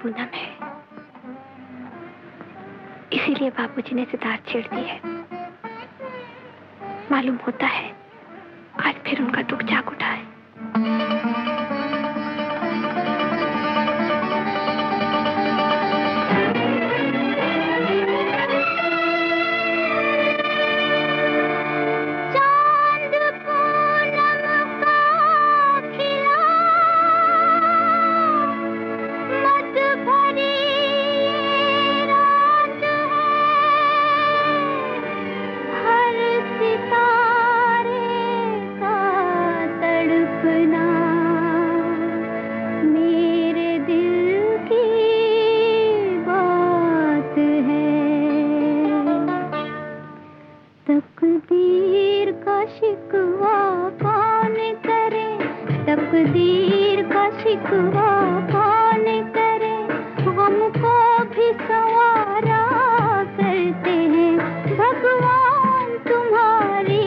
पूनम है इसीलिए बाबूजी ने सितार छेड़ दी है। मालूम होता है, आज फिर उनका दुख जाग उठा है। शिकवा कौन करे? हमको भी सवारा करते हैं। भगवान तुम्हारी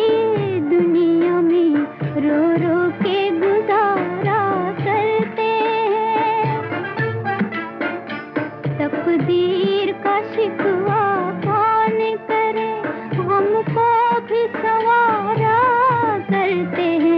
दुनिया में रो रो के गुजारा करते हैं। तकदीर का शिकवा कौन करे? हमको भी सवारा करते हैं।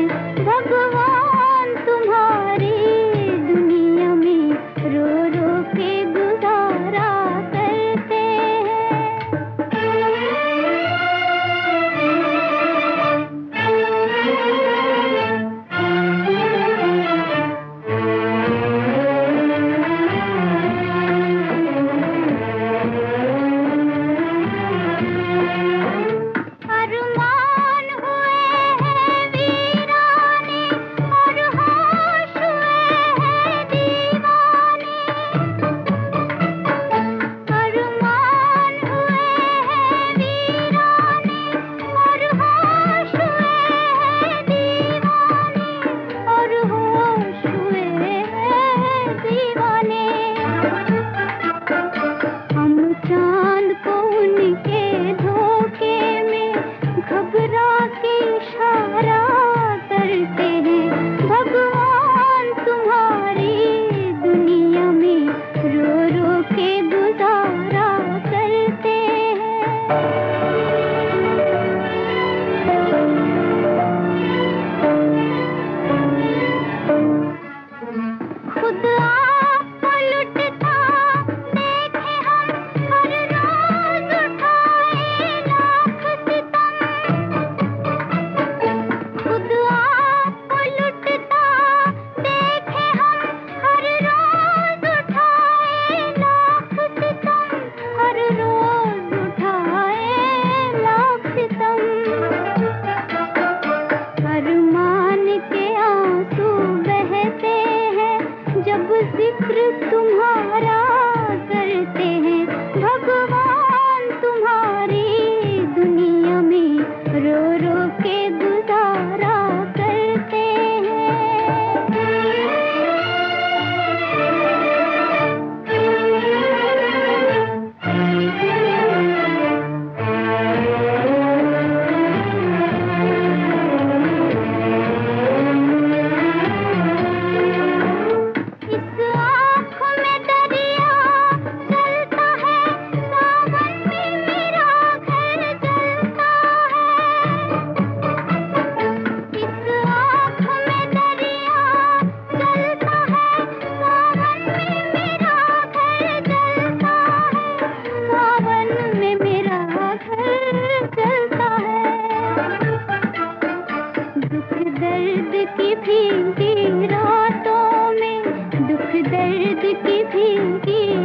भीगी रातों में दुख दर्द की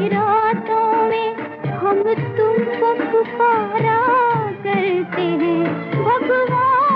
रातों में। हम पुकारा करते हैं भगवान।